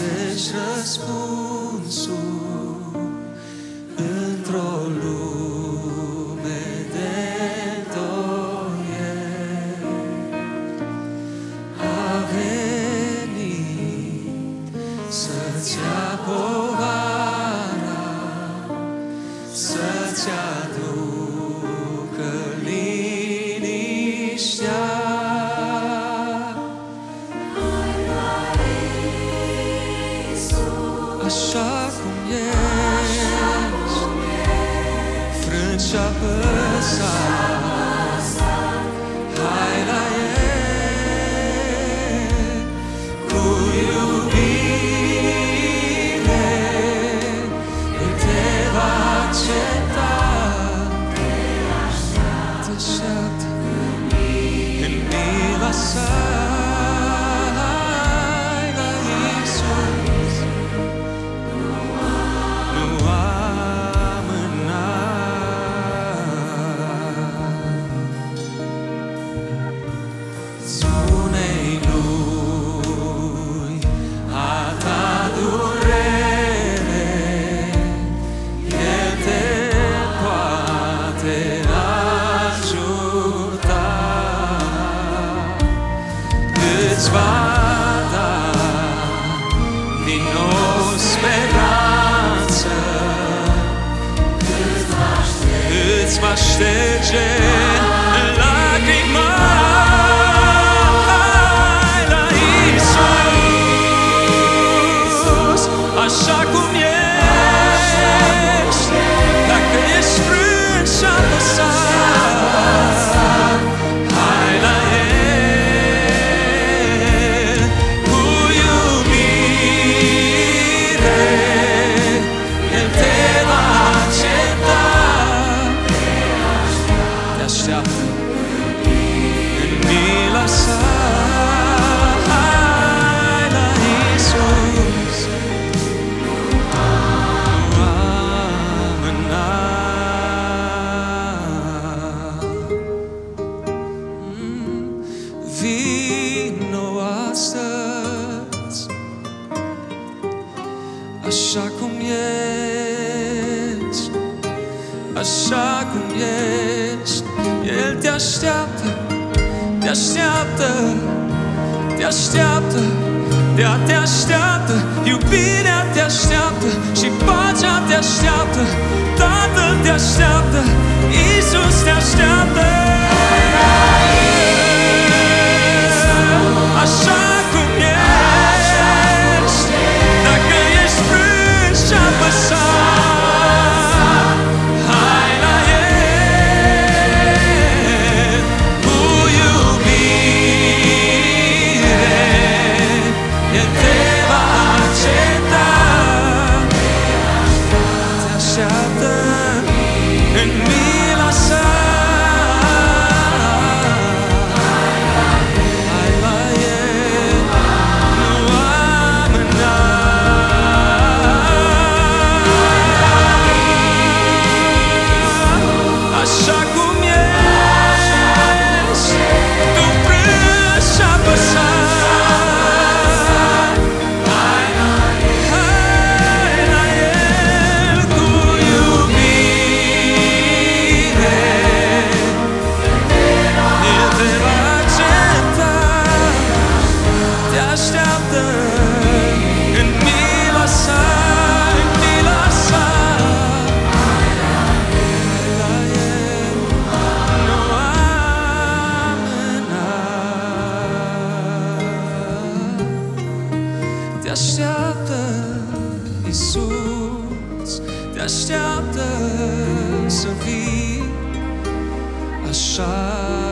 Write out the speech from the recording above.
ești răspunsul într-o lume de îndoieli. A venit să-ți ia povara, să-ți aducă Așa cum ești, frânt și apăsat, hai la el. Cu iubire, El te va accepta, te așteaptă. În mila sa. Din nou speranță, îți va șterge Mm, Vino astăzi, așa cum ești, așa El te așteaptă, te așteaptă, te așteaptă, te, te așteaptă, iubirea Iisus, te așteaptă să vii așa